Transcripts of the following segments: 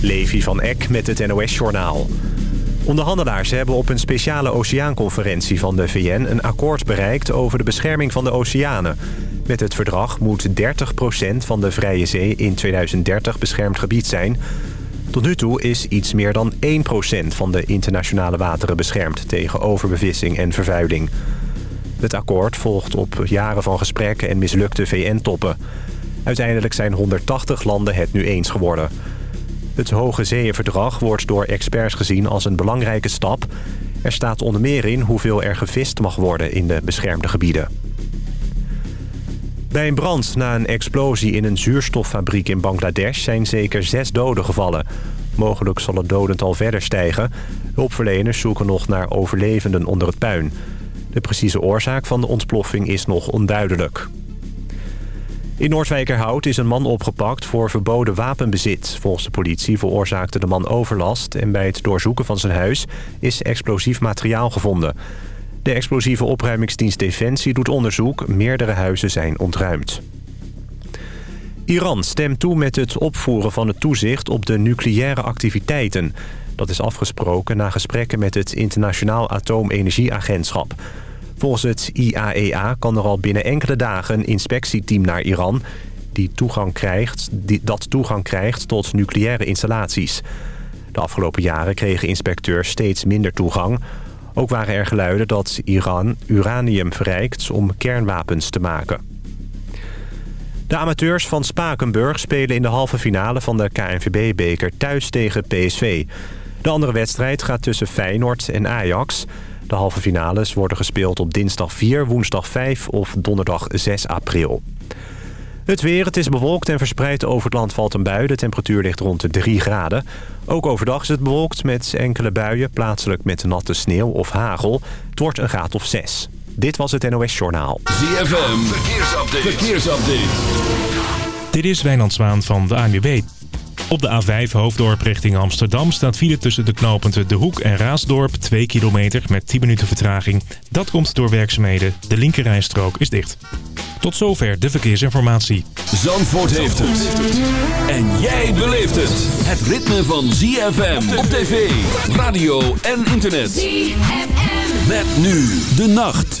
Levi van Eck met het NOS-journaal. Onderhandelaars hebben op een speciale oceaanconferentie van de VN... een akkoord bereikt over de bescherming van de oceanen. Met het verdrag moet 30% van de Vrije Zee in 2030 beschermd gebied zijn. Tot nu toe is iets meer dan 1% van de internationale wateren beschermd... tegen overbevissing en vervuiling. Het akkoord volgt op jaren van gesprekken en mislukte VN-toppen. Uiteindelijk zijn 180 landen het nu eens geworden... Het Hoge Zeeënverdrag wordt door experts gezien als een belangrijke stap. Er staat onder meer in hoeveel er gevist mag worden in de beschermde gebieden. Bij een brand na een explosie in een zuurstoffabriek in Bangladesh... zijn zeker zes doden gevallen. Mogelijk zal het dodendal verder stijgen. Hulpverleners zoeken nog naar overlevenden onder het puin. De precieze oorzaak van de ontploffing is nog onduidelijk. In Noordwijkerhout is een man opgepakt voor verboden wapenbezit. Volgens de politie veroorzaakte de man overlast... en bij het doorzoeken van zijn huis is explosief materiaal gevonden. De explosieve opruimingsdienst Defensie doet onderzoek. Meerdere huizen zijn ontruimd. Iran stemt toe met het opvoeren van het toezicht op de nucleaire activiteiten. Dat is afgesproken na gesprekken met het Internationaal Atoomenergieagentschap... Volgens het IAEA e kan er al binnen enkele dagen een inspectieteam naar Iran... Die toegang krijgt, die, dat toegang krijgt tot nucleaire installaties. De afgelopen jaren kregen inspecteurs steeds minder toegang. Ook waren er geluiden dat Iran uranium verrijkt om kernwapens te maken. De amateurs van Spakenburg spelen in de halve finale van de KNVB-beker thuis tegen PSV. De andere wedstrijd gaat tussen Feyenoord en Ajax... De halve finales worden gespeeld op dinsdag 4, woensdag 5 of donderdag 6 april. Het weer, het is bewolkt en verspreid over het land valt een bui. De temperatuur ligt rond de 3 graden. Ook overdag is het bewolkt met enkele buien, plaatselijk met natte sneeuw of hagel. Het wordt een graad of 6. Dit was het NOS Journaal. ZFM, verkeersupdate. verkeersupdate. Dit is Wijnand Zwaan van de ANWB. Op de A5 Hoofddorp richting Amsterdam staat file tussen de knooppunten De Hoek en Raasdorp 2 kilometer met 10 minuten vertraging. Dat komt door werkzaamheden. De linkerrijstrook is dicht. Tot zover de verkeersinformatie. Zandvoort heeft het. En jij beleeft het. Het ritme van ZFM op tv, radio en internet. ZFM. Met nu de nacht.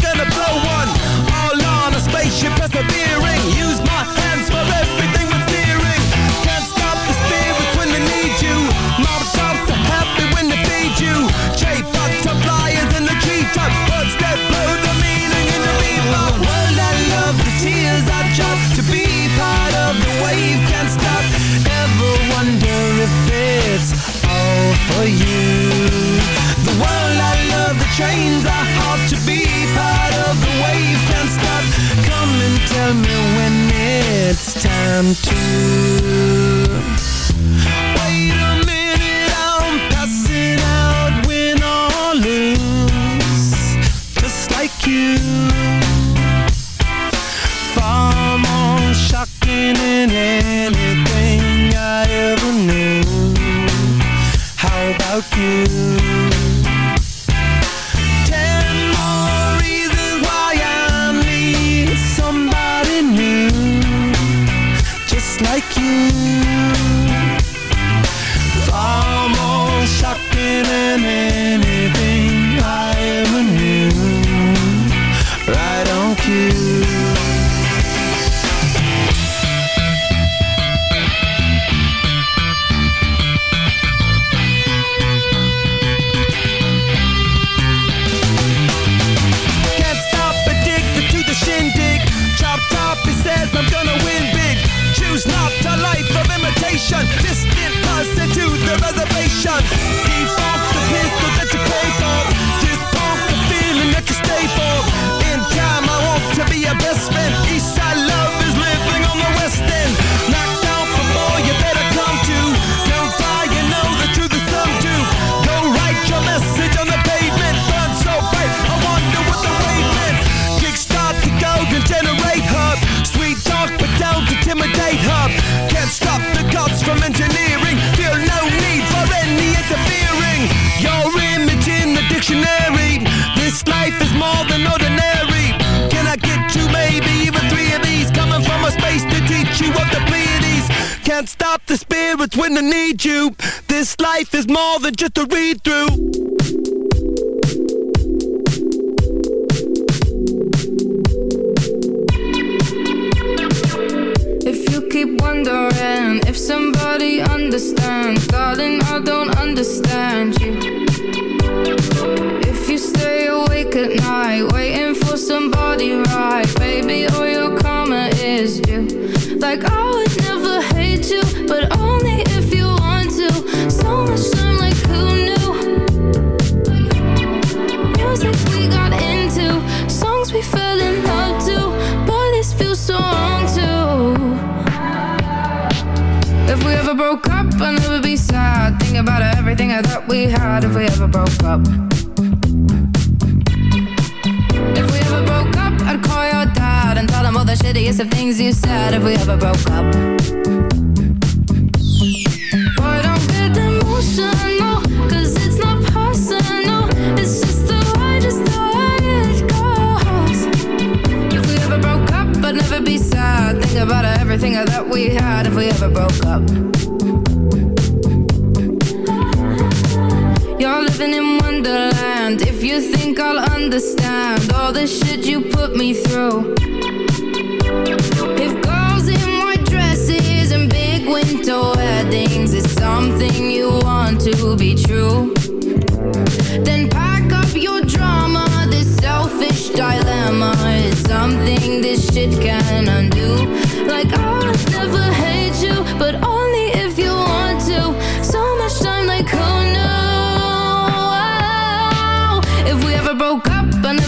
Use my hands for everything Can't stop the spirits when they need you. Are happy when they feed you. Flyers in the that blow the meaning the World I love, the tears I To be part of the wave can't stop. Ever wonder if it's all for you. The world I love, the chains I tell me when it's time to. Wait a minute, I'm passing out when I lose Just like you. we had if we ever broke up. If we ever broke up, I'd call your dad and tell him all the shittiest of things you said if we ever broke up. Boy, don't get it's not personal. It's just the way, goes. If we ever broke up, I'd never be sad. Think about everything that we had if we ever broke up. you think I'll understand all the shit you put me through? If girls in white dresses and big winter weddings is something you want to be true, then pack up your drama. This selfish dilemma is something this shit can undo. Like I've never had.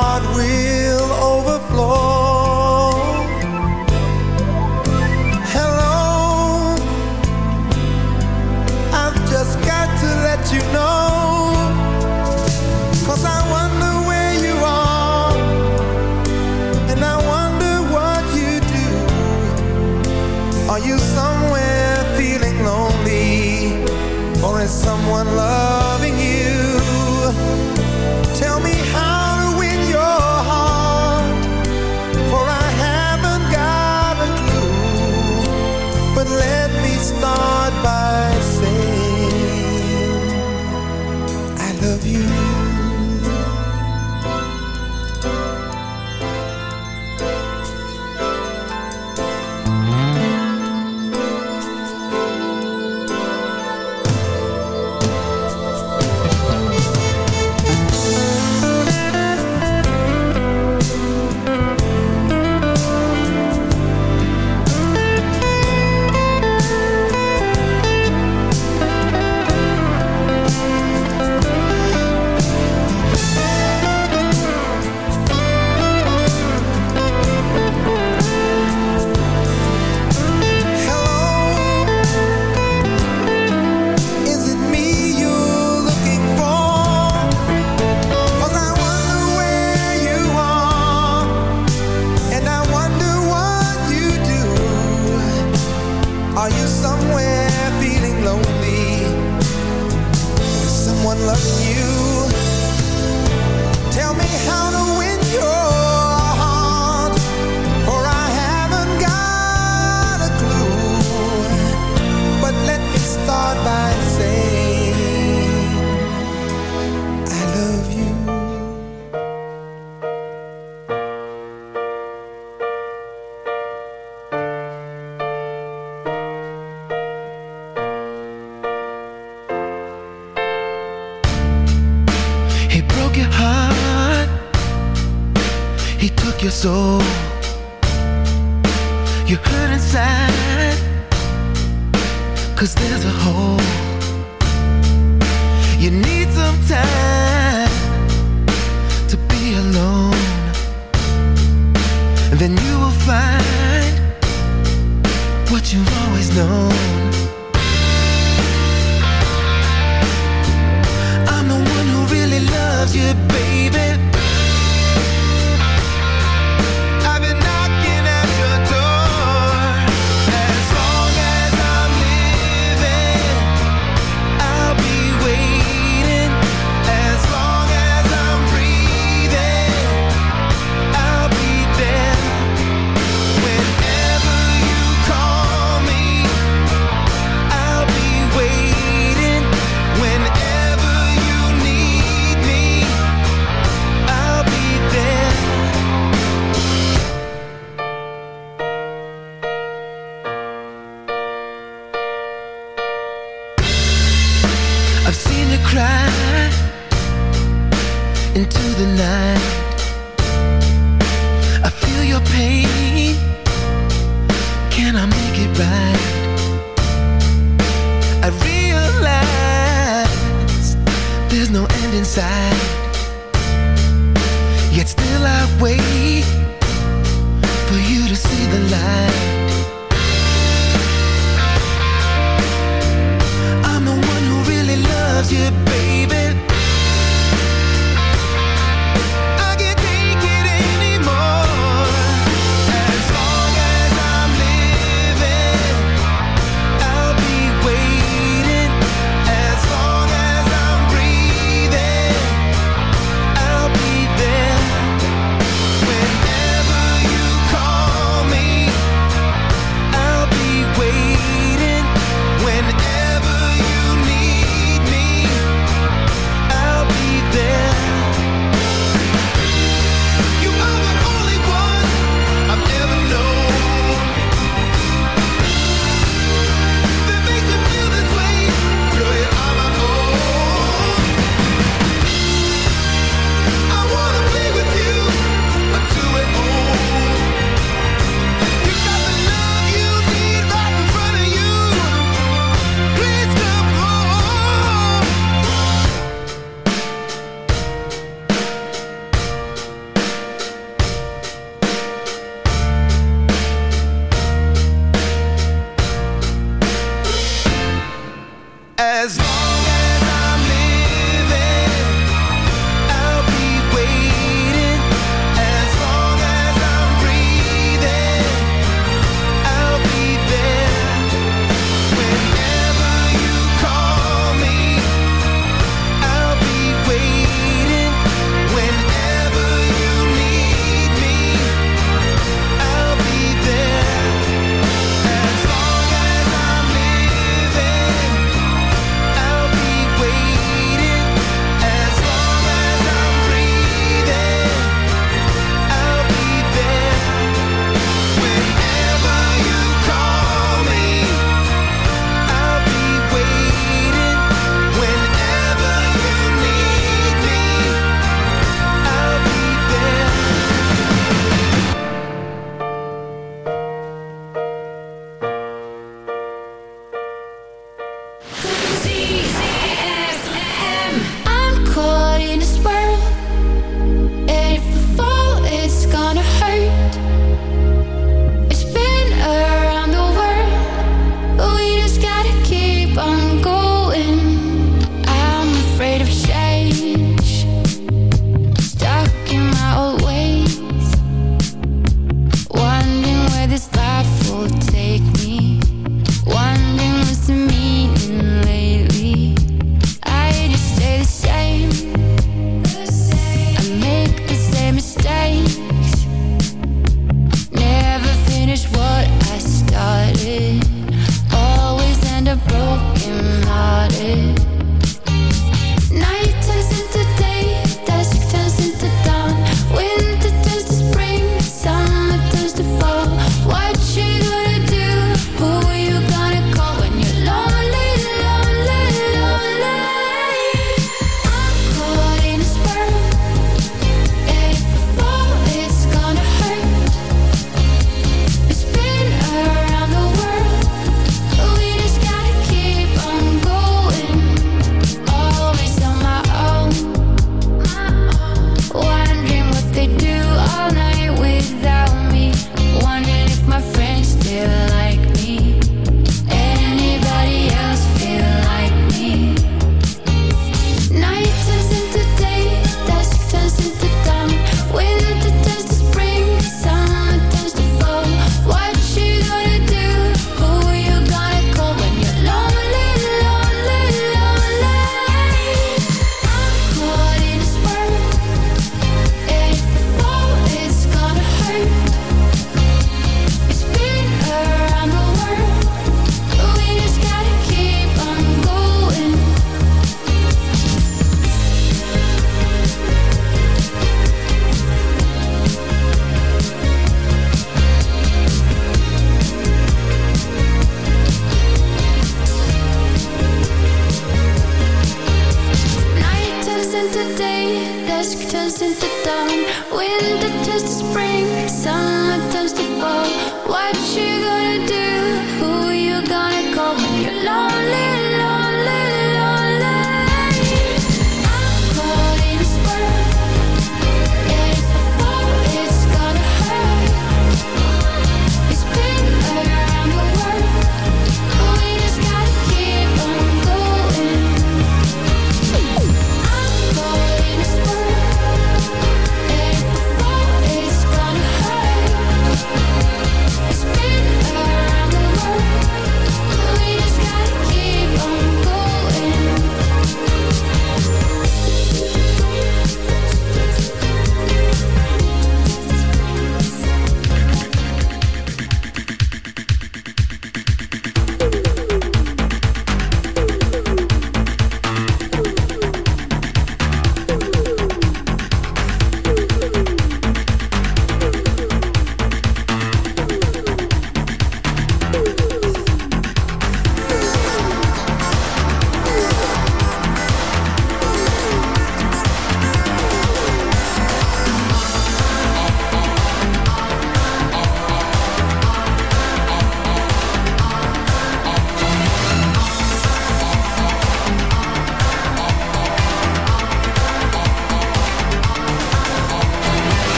Heart will overflow.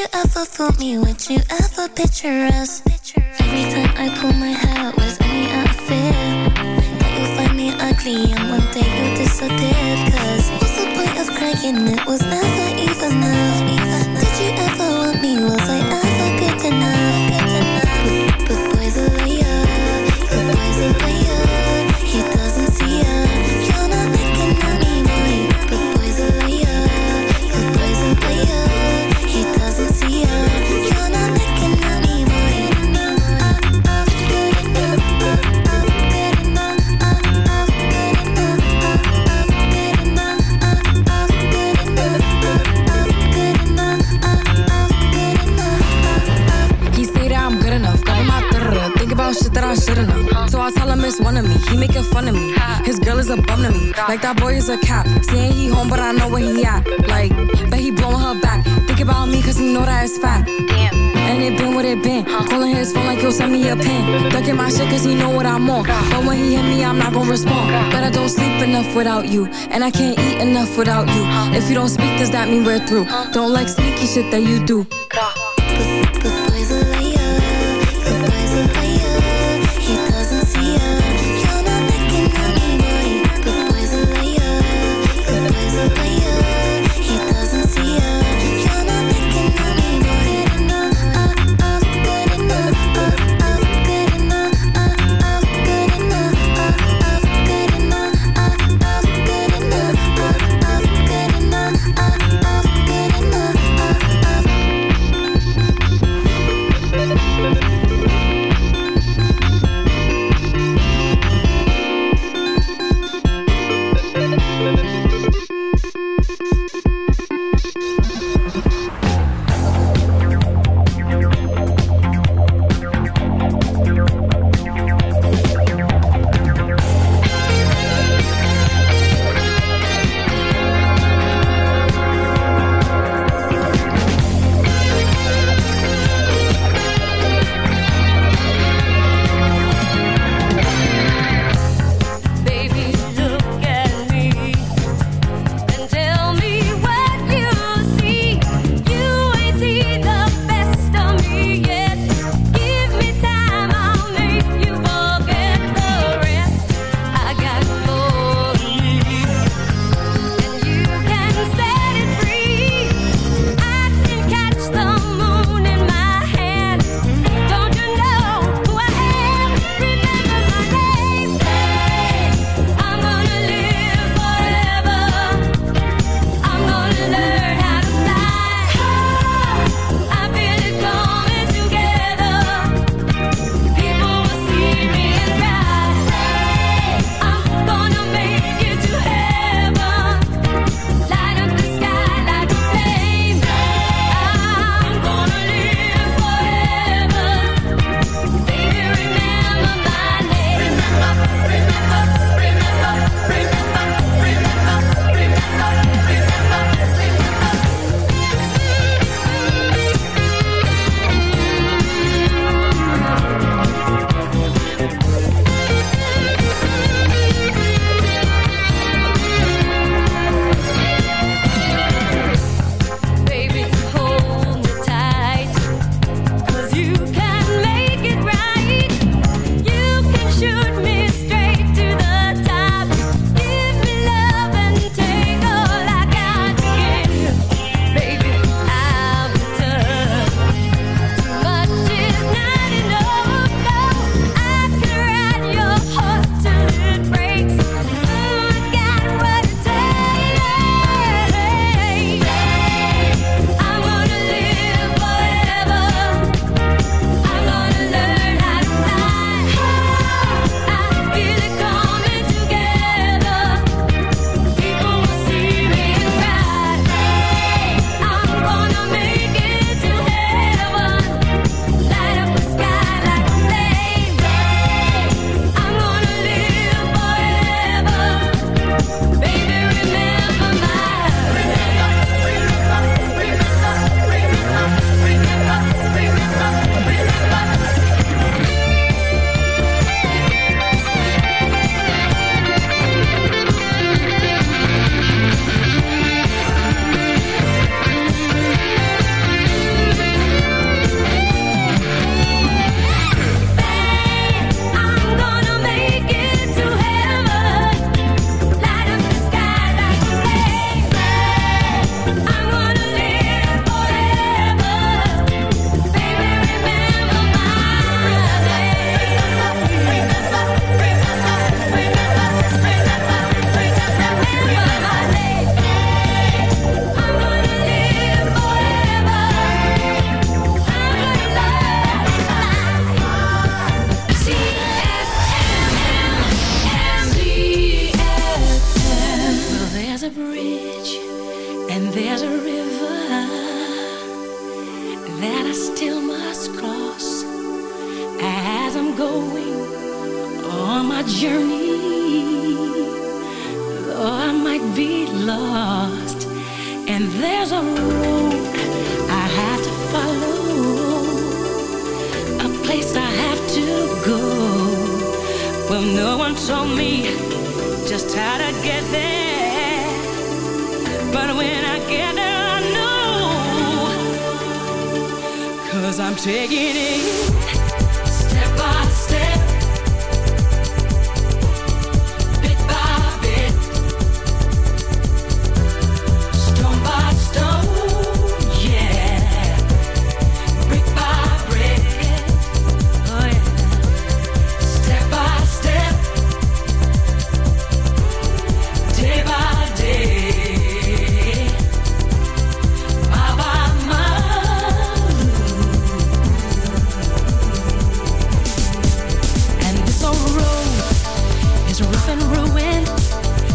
you ever fool me? Would you ever picture us? Every time I pull my head you. And I can't eat enough without you. If you don't speak, does that mean we're through? Don't like sneaky shit that you do.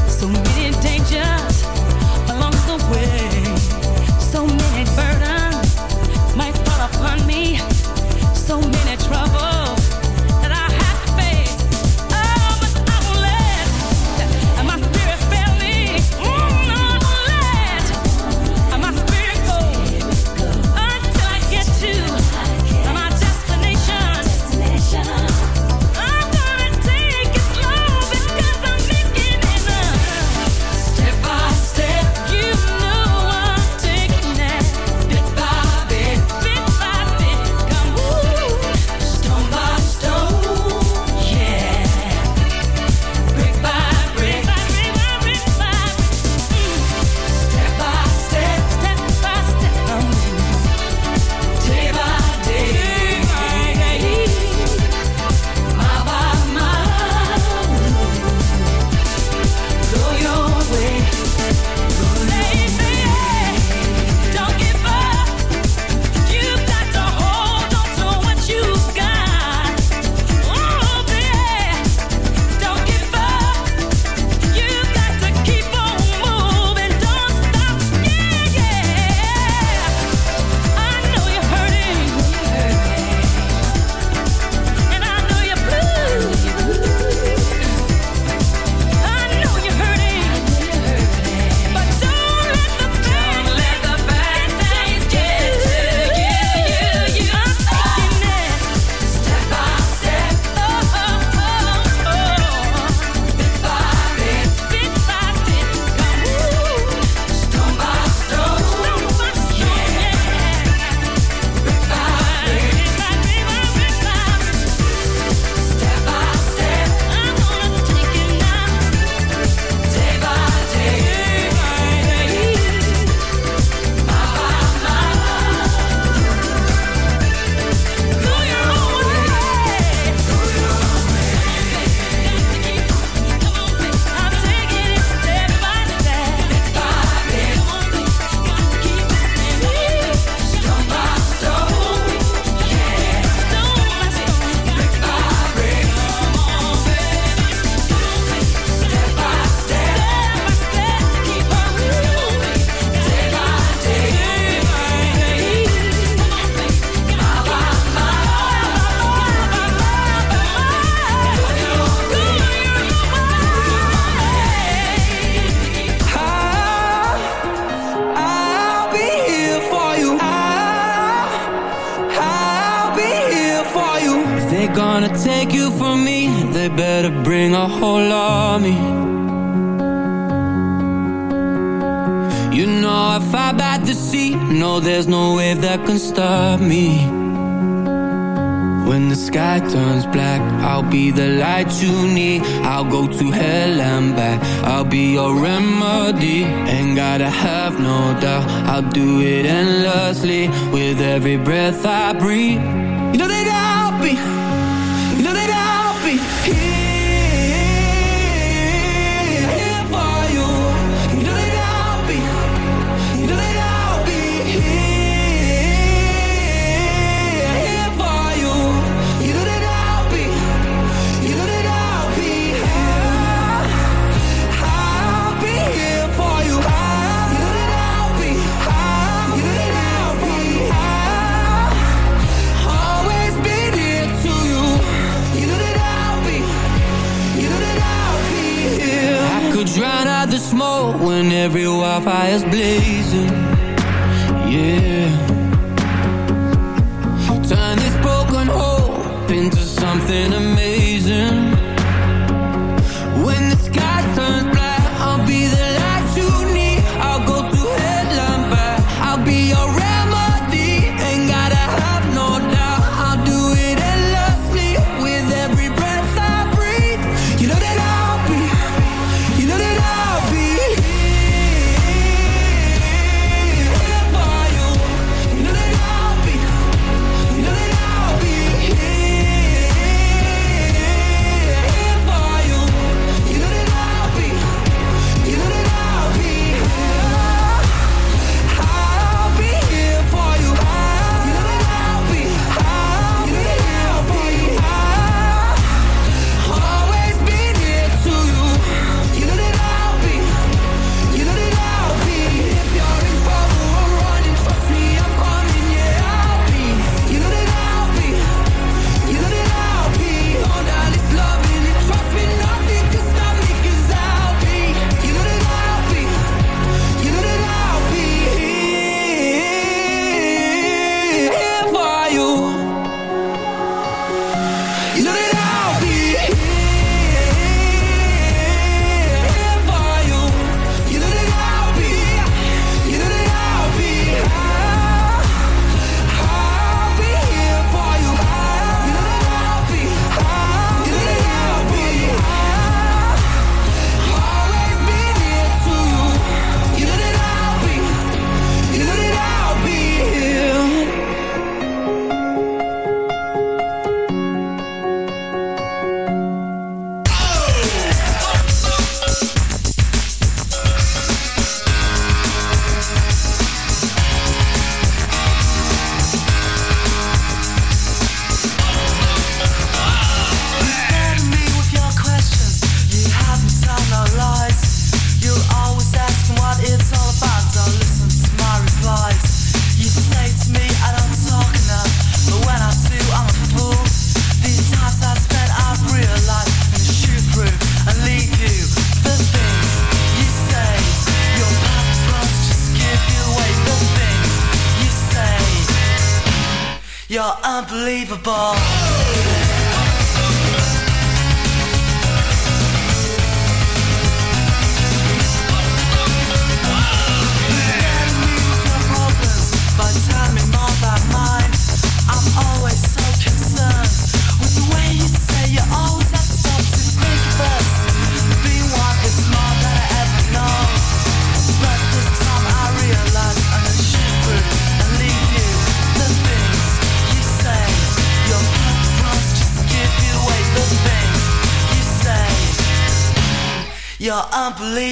So many dangers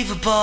unbelievable.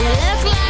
You look like